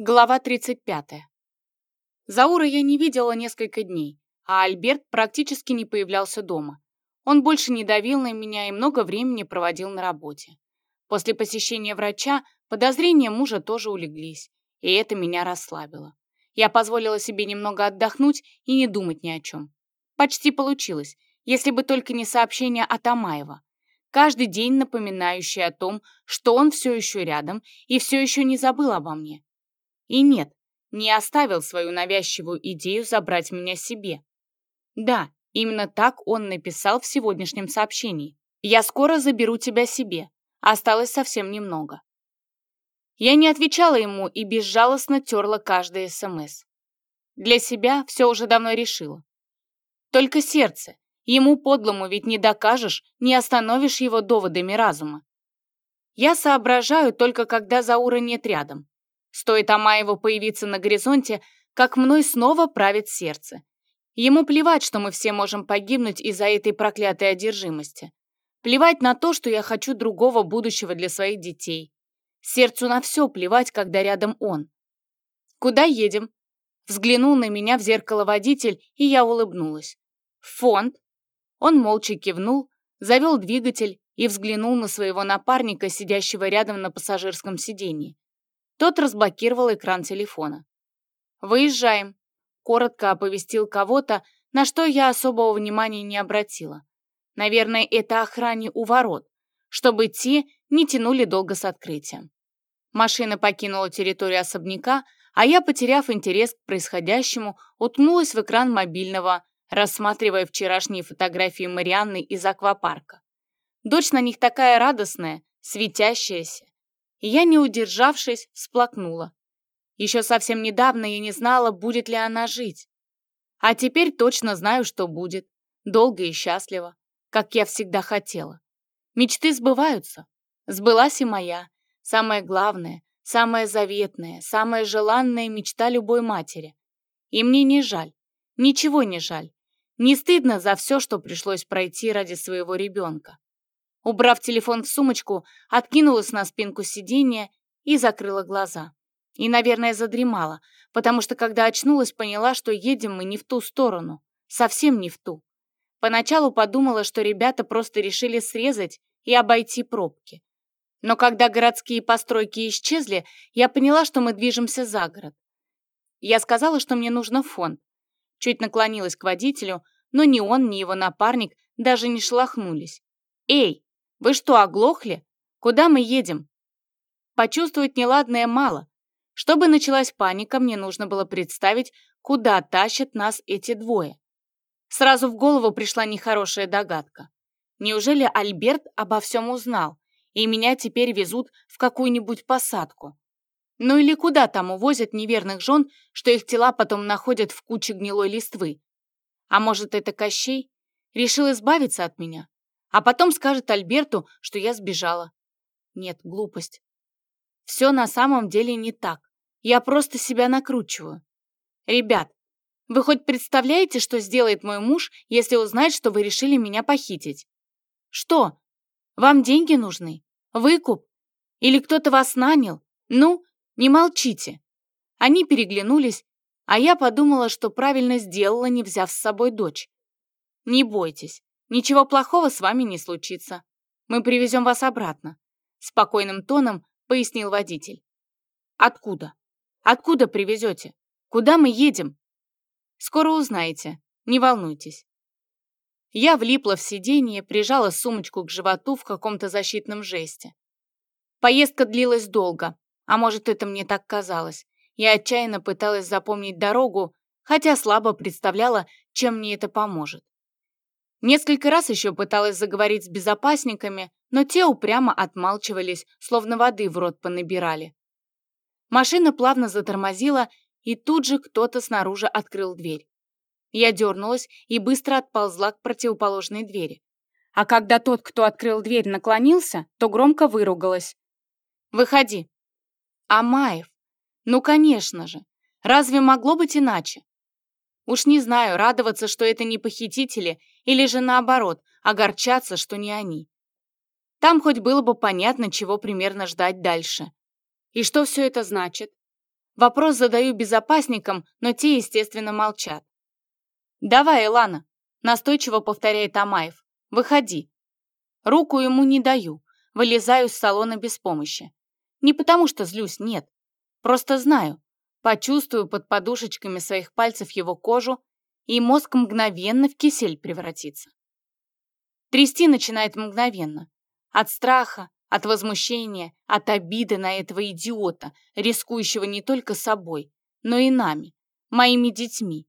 Глава 35. Заура я не видела несколько дней, а Альберт практически не появлялся дома. Он больше не давил на меня и много времени проводил на работе. После посещения врача подозрения мужа тоже улеглись, и это меня расслабило. Я позволила себе немного отдохнуть и не думать ни о чем. Почти получилось, если бы только не сообщение от Амаева. Каждый день напоминающее о том, что он все еще рядом и все еще не забыл обо мне. И нет, не оставил свою навязчивую идею забрать меня себе. Да, именно так он написал в сегодняшнем сообщении. «Я скоро заберу тебя себе. Осталось совсем немного». Я не отвечала ему и безжалостно терла каждый СМС. Для себя все уже давно решила. Только сердце. Ему подлому ведь не докажешь, не остановишь его доводами разума. Я соображаю только когда Заура нет рядом. Стоит Амаеву появиться на горизонте, как мной снова правит сердце. Ему плевать, что мы все можем погибнуть из-за этой проклятой одержимости. Плевать на то, что я хочу другого будущего для своих детей. Сердцу на все плевать, когда рядом он. «Куда едем?» Взглянул на меня в зеркало водитель, и я улыбнулась. «Фонд?» Он молча кивнул, завел двигатель и взглянул на своего напарника, сидящего рядом на пассажирском сиденье. Тот разблокировал экран телефона. «Выезжаем», — коротко оповестил кого-то, на что я особого внимания не обратила. Наверное, это охране у ворот, чтобы те не тянули долго с открытием. Машина покинула территорию особняка, а я, потеряв интерес к происходящему, уткнулась в экран мобильного, рассматривая вчерашние фотографии Марианны из аквапарка. Дочь на них такая радостная, светящаяся, и я, не удержавшись, всплакнула. Еще совсем недавно я не знала, будет ли она жить. А теперь точно знаю, что будет. Долго и счастливо, как я всегда хотела. Мечты сбываются. Сбылась и моя. Самая главная, самая заветная, самая желанная мечта любой матери. И мне не жаль. Ничего не жаль. Не стыдно за все, что пришлось пройти ради своего ребенка. Убрав телефон в сумочку, откинулась на спинку сиденья и закрыла глаза. И, наверное, задремала, потому что, когда очнулась, поняла, что едем мы не в ту сторону. Совсем не в ту. Поначалу подумала, что ребята просто решили срезать и обойти пробки. Но когда городские постройки исчезли, я поняла, что мы движемся за город. Я сказала, что мне нужно фонд. Чуть наклонилась к водителю, но ни он, ни его напарник даже не шелохнулись. «Эй, вы что, оглохли? Куда мы едем? Почувствовать неладное мало. Чтобы началась паника, мне нужно было представить, куда тащат нас эти двое. Сразу в голову пришла нехорошая догадка. Неужели Альберт обо всем узнал, и меня теперь везут в какую-нибудь посадку? Ну или куда там увозят неверных жен, что их тела потом находят в куче гнилой листвы? А может, это Кощей? Решил избавиться от меня? А потом скажет Альберту, что я сбежала. Нет, глупость. Все на самом деле не так. Я просто себя накручиваю. Ребят, вы хоть представляете, что сделает мой муж, если узнает, что вы решили меня похитить? Что? Вам деньги нужны? Выкуп? Или кто-то вас нанял? Ну, не молчите. Они переглянулись, а я подумала, что правильно сделала, не взяв с собой дочь. Не бойтесь, Ничего плохого с вами не случится. Мы привезем вас обратно», — спокойным тоном пояснил водитель. «Откуда? Откуда привезете? Куда мы едем?» «Скоро узнаете, не волнуйтесь». Я влипла в сиденье, прижала сумочку к животу в каком-то защитном жесте. Поездка длилась долго, а может, это мне так казалось. Я отчаянно пыталась запомнить дорогу, хотя слабо представляла, чем мне это поможет. Несколько раз еще пыталась заговорить с безопасниками, но те упрямо отмалчивались, словно воды в рот понабирали. Машина плавно затормозила, и тут же кто-то снаружи открыл дверь. Я дернулась и быстро отползла к противоположной двери. А когда тот, кто открыл дверь, наклонился, то громко выругалась. «Выходи!» «Амаев! Ну, конечно же! Разве могло быть иначе? Уж не знаю, радоваться, что это не похитители, или же наоборот, огорчаться, что не они. Там хоть было бы понятно, чего примерно ждать дальше. И что все это значит? Вопрос задаю безопасникам, но те, естественно, молчат. «Давай, Элана», — настойчиво повторяет Амаев. «Выходи». Руку ему не даю, вылезаю из салона без помощи. Не потому что злюсь, нет. Просто знаю, почувствую под подушечками своих пальцев его кожу, и мозг мгновенно в кисель превратится. Трясти начинает мгновенно. От страха, от возмущения, от обиды на этого идиота, рискующего не только собой, но и нами, моими детьми.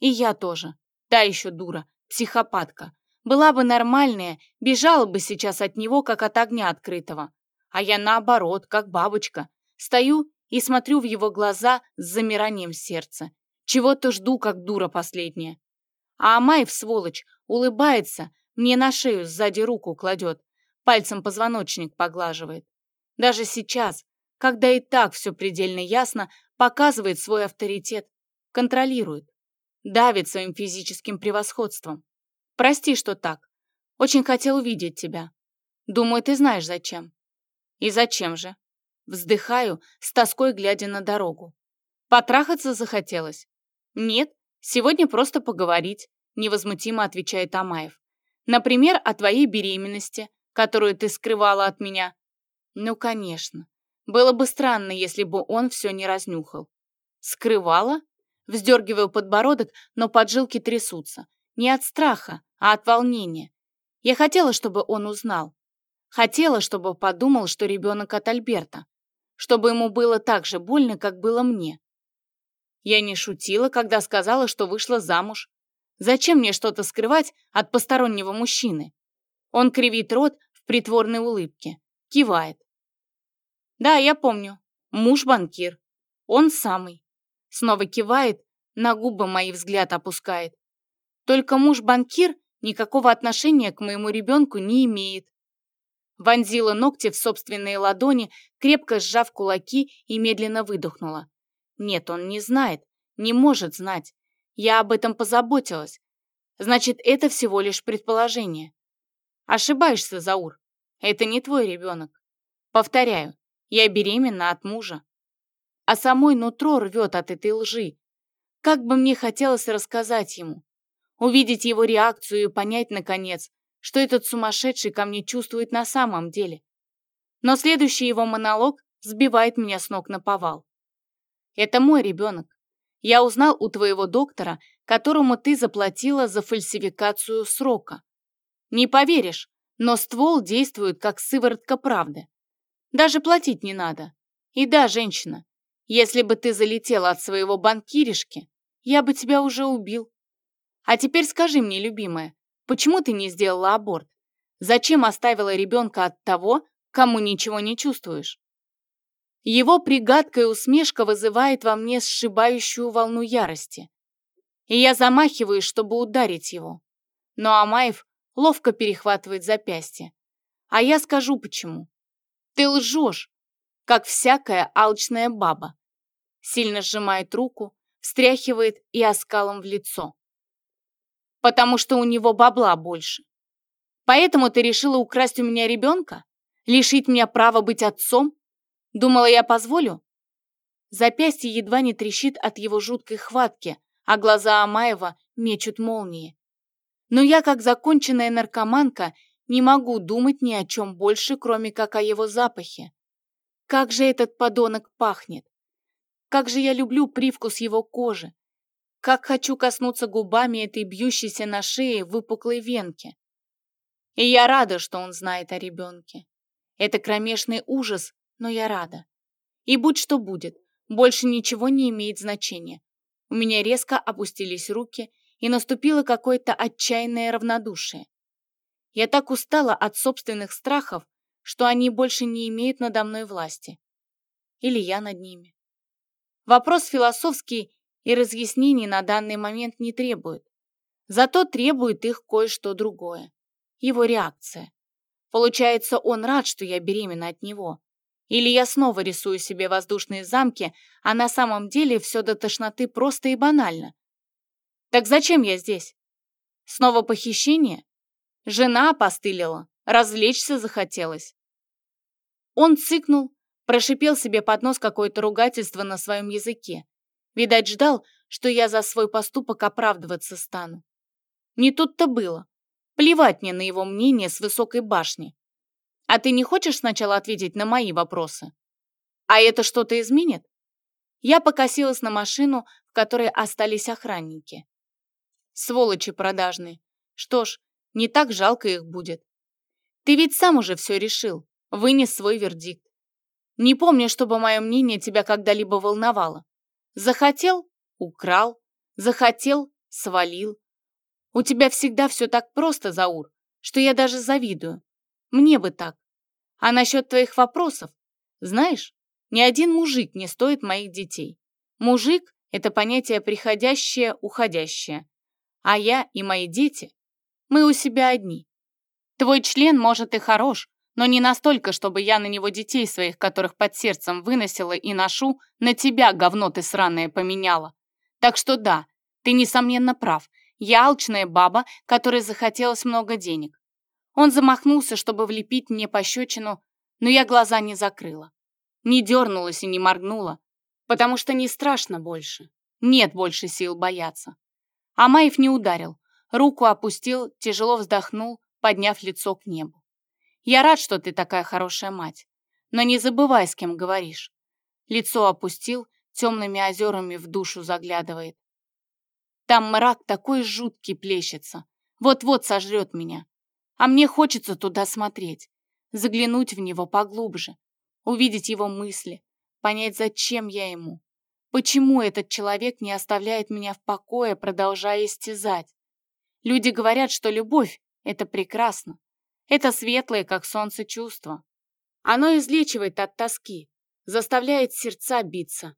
И я тоже. Та еще дура, психопатка. Была бы нормальная, бежала бы сейчас от него, как от огня открытого. А я наоборот, как бабочка. Стою и смотрю в его глаза с замиранием сердца. Чего-то жду, как дура последняя. А Амаев, сволочь, улыбается, мне на шею сзади руку кладет, пальцем позвоночник поглаживает. Даже сейчас, когда и так все предельно ясно, показывает свой авторитет, контролирует, давит своим физическим превосходством. Прости, что так. Очень хотел увидеть тебя. Думаю, ты знаешь зачем. И зачем же? Вздыхаю, с тоской глядя на дорогу. Потрахаться захотелось? Нет, сегодня просто поговорить, невозмутимо отвечает Амаев. Например, о твоей беременности, которую ты скрывала от меня. Ну, конечно. Было бы странно, если бы он все не разнюхал. Скрывала? Вздергиваю подбородок, но поджилки трясутся. Не от страха, а от волнения. Я хотела, чтобы он узнал. Хотела, чтобы подумал, что ребенок от Альберта. Чтобы ему было так же больно, как было мне. Я не шутила, когда сказала, что вышла замуж. Зачем мне что-то скрывать от постороннего мужчины? Он кривит рот в притворной улыбке, кивает. Да, я помню. Муж-банкир. Он самый. Снова кивает, на губы мои взгляд опускает. Только муж-банкир никакого отношения к моему ребенку не имеет. Вонзила ногти в собственные ладони, крепко сжав кулаки и медленно выдохнула. Нет, он не знает, не может знать. Я об этом позаботилась. Значит, это всего лишь предположение. Ошибаешься, Заур. Это не твой ребенок. Повторяю, я беременна от мужа. А самой нутро рвет от этой лжи. Как бы мне хотелось рассказать ему. Увидеть его реакцию и понять, наконец, что этот сумасшедший ко мне чувствует на самом деле. Но следующий его монолог сбивает меня с ног на повал. Это мой ребенок. Я узнал у твоего доктора, которому ты заплатила за фальсификацию срока. Не поверишь, но ствол действует как сыворотка правды. Даже платить не надо. И да, женщина, если бы ты залетела от своего банкиришки, я бы тебя уже убил. А теперь скажи мне, любимая, почему ты не сделала аборт? Зачем оставила ребенка от того, кому ничего не чувствуешь? Его пригадкая усмешка вызывает во мне сшибающую волну ярости. И я замахиваюсь, чтобы ударить его. Но Амаев ловко перехватывает запястье. А я скажу почему. Ты лжешь, как всякая алчная баба. Сильно сжимает руку, встряхивает и оскалом в лицо. Потому что у него бабла больше. Поэтому ты решила украсть у меня ребенка? Лишить меня права быть отцом? Думала, я позволю? Запястье едва не трещит от его жуткой хватки, а глаза Амаева мечут молнии. Но я, как законченная наркоманка, не могу думать ни о чем больше, кроме как о его запахе. Как же этот подонок пахнет! Как же я люблю привкус его кожи! Как хочу коснуться губами этой бьющейся на шее выпуклой венки! И я рада, что он знает о ребенке. Это кромешный ужас, но я рада. И будь что будет, больше ничего не имеет значения. У меня резко опустились руки, и наступило какое-то отчаянное равнодушие. Я так устала от собственных страхов, что они больше не имеют надо мной власти. Или я над ними. Вопрос философский и разъяснений на данный момент не требует. Зато требует их кое-что другое. Его реакция. Получается, он рад, что я беременна от него. Или я снова рисую себе воздушные замки, а на самом деле все до тошноты просто и банально. Так зачем я здесь? Снова похищение? Жена опостылила, развлечься захотелось. Он цыкнул, Прошипел себе под нос какое-то ругательство на своем языке. Видать, ждал, что я за свой поступок оправдываться стану. Не тут-то было. Плевать мне на его мнение с высокой башни. А ты не хочешь сначала ответить на мои вопросы? А это что-то изменит? Я покосилась на машину, в которой остались охранники. Сволочи продажные. Что ж, не так жалко их будет. Ты ведь сам уже все решил, вынес свой вердикт. Не помню, чтобы мое мнение тебя когда-либо волновало. Захотел — украл, захотел — свалил. У тебя всегда все так просто, Заур, что я даже завидую. Мне бы так. А насчет твоих вопросов, знаешь, ни один мужик не стоит моих детей. Мужик — это понятие приходящее, уходящее. А я и мои дети, мы у себя одни. Твой член, может, и хорош, но не настолько, чтобы я на него детей своих, которых под сердцем выносила и ношу, на тебя, говно ты сраное, поменяла. Так что да, ты, несомненно, прав. Я алчная баба, которой захотелось много денег. Он замахнулся, чтобы влепить мне пощечину, но я глаза не закрыла. Не дернулась и не моргнула, потому что не страшно больше. Нет больше сил бояться. Амаев не ударил, руку опустил, тяжело вздохнул, подняв лицо к небу. «Я рад, что ты такая хорошая мать, но не забывай, с кем говоришь». Лицо опустил, темными озерами в душу заглядывает. Там мрак такой жуткий плещется, вот-вот сожрет меня. А мне хочется туда смотреть, заглянуть в него поглубже, увидеть его мысли, понять, зачем я ему. Почему этот человек не оставляет меня в покое, продолжая истязать? Люди говорят, что любовь — это прекрасно. Это светлое, как солнце, чувство. Оно излечивает от тоски, заставляет сердца биться.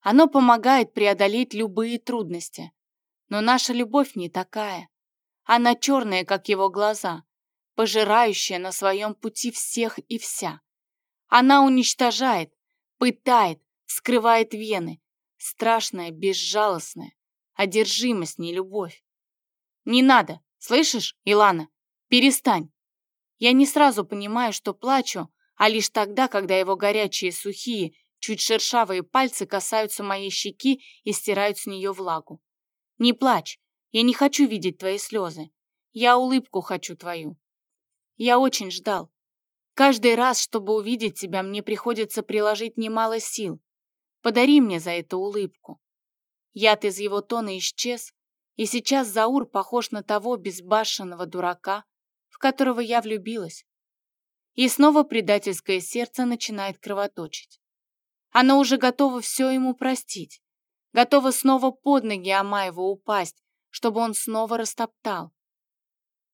Оно помогает преодолеть любые трудности. Но наша любовь не такая. Она черная, как его глаза, пожирающая на своем пути всех и вся. Она уничтожает, пытает, вскрывает вены. Страшная, безжалостная, одержимость, не любовь. Не надо, слышишь, Илана? Перестань. Я не сразу понимаю, что плачу, а лишь тогда, когда его горячие, сухие, чуть шершавые пальцы касаются моей щеки и стирают с нее влагу. Не плачь, я не хочу видеть твои слезы. Я улыбку хочу твою. Я очень ждал. Каждый раз, чтобы увидеть тебя, мне приходится приложить немало сил. Подари мне за это улыбку. Яд из его тона исчез, и сейчас Заур похож на того безбашенного дурака, в которого я влюбилась. И снова предательское сердце начинает кровоточить. Оно уже готово все ему простить, готово снова под ноги Амаеву упасть, чтобы он снова растоптал.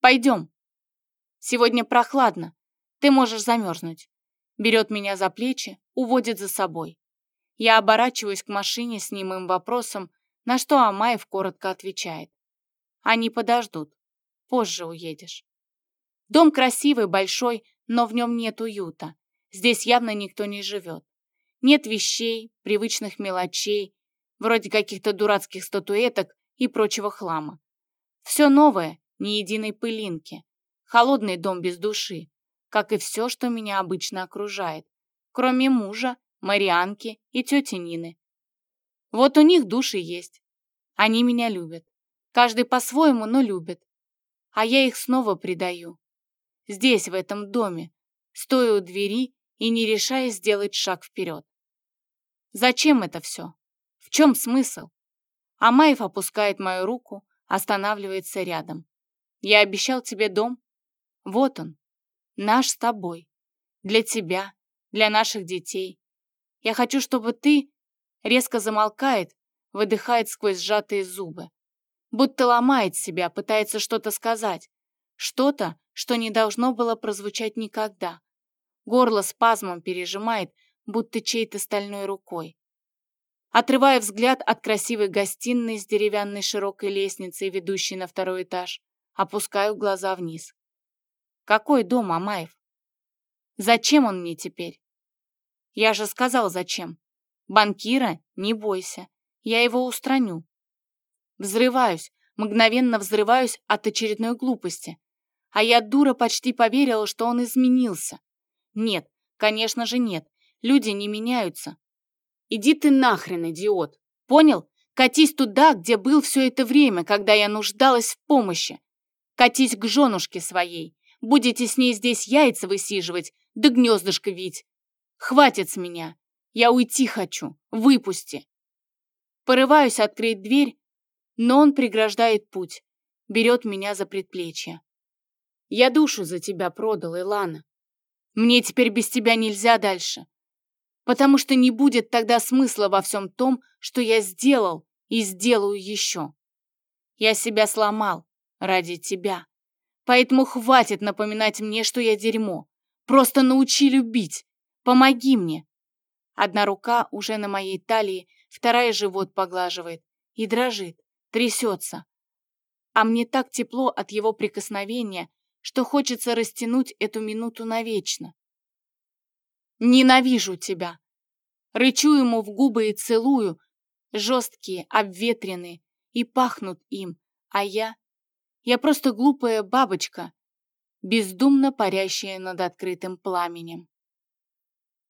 «Пойдем. Сегодня прохладно, ты можешь замерзнуть». Берет меня за плечи, уводит за собой. Я оборачиваюсь к машине с немым вопросом, на что Амаев коротко отвечает. «Они подождут. Позже уедешь». Дом красивый, большой, но в нем нет уюта. Здесь явно никто не живет. Нет вещей, привычных мелочей, вроде каких-то дурацких статуэток и прочего хлама. Все новое, ни единой пылинки. Холодный дом без души, как и все, что меня обычно окружает, кроме мужа, Марианки и тети Нины. Вот у них души есть. Они меня любят. Каждый по-своему, но любит. А я их снова предаю здесь, в этом доме, стоя у двери и не решая сделать шаг вперед. Зачем это все? В чем смысл? Амаев опускает мою руку, останавливается рядом. Я обещал тебе дом. Вот он, наш с тобой. Для тебя, для наших детей. Я хочу, чтобы ты... Резко замолкает, выдыхает сквозь сжатые зубы. Будто ломает себя, пытается что-то сказать. Что-то, что не должно было прозвучать никогда. Горло спазмом пережимает, будто чьей-то стальной рукой. Отрывая взгляд от красивой гостиной с деревянной широкой лестницей, ведущей на второй этаж, опускаю глаза вниз. Какой дом, Амаев? Зачем он мне теперь? Я же сказал, зачем. Банкира, не бойся, я его устраню. Взрываюсь, мгновенно взрываюсь от очередной глупости. А я, дура, почти поверила, что он изменился. Нет, конечно же нет. Люди не меняются. Иди ты нахрен, идиот. Понял? Катись туда, где был все это время, когда я нуждалась в помощи. Катись к женушке своей. Будете с ней здесь яйца высиживать, да гнездышко вить. Хватит с меня. Я уйти хочу. Выпусти. Порываюсь открыть дверь, но он преграждает путь, берет меня за предплечье. Я душу за тебя продал, Илана. Мне теперь без тебя нельзя дальше, потому что не будет тогда смысла во всем том, что я сделал и сделаю еще. Я себя сломал ради тебя, поэтому хватит напоминать мне, что я дерьмо. Просто научи любить, помоги мне. Одна рука уже на моей талии, вторая живот поглаживает и дрожит, трясется. А мне так тепло от его прикосновения, что хочется растянуть эту минуту навечно. Ненавижу тебя. Рычу ему в губы и целую, жесткие, обветренные, и пахнут им, а я... Я просто глупая бабочка, бездумно парящая над открытым пламенем.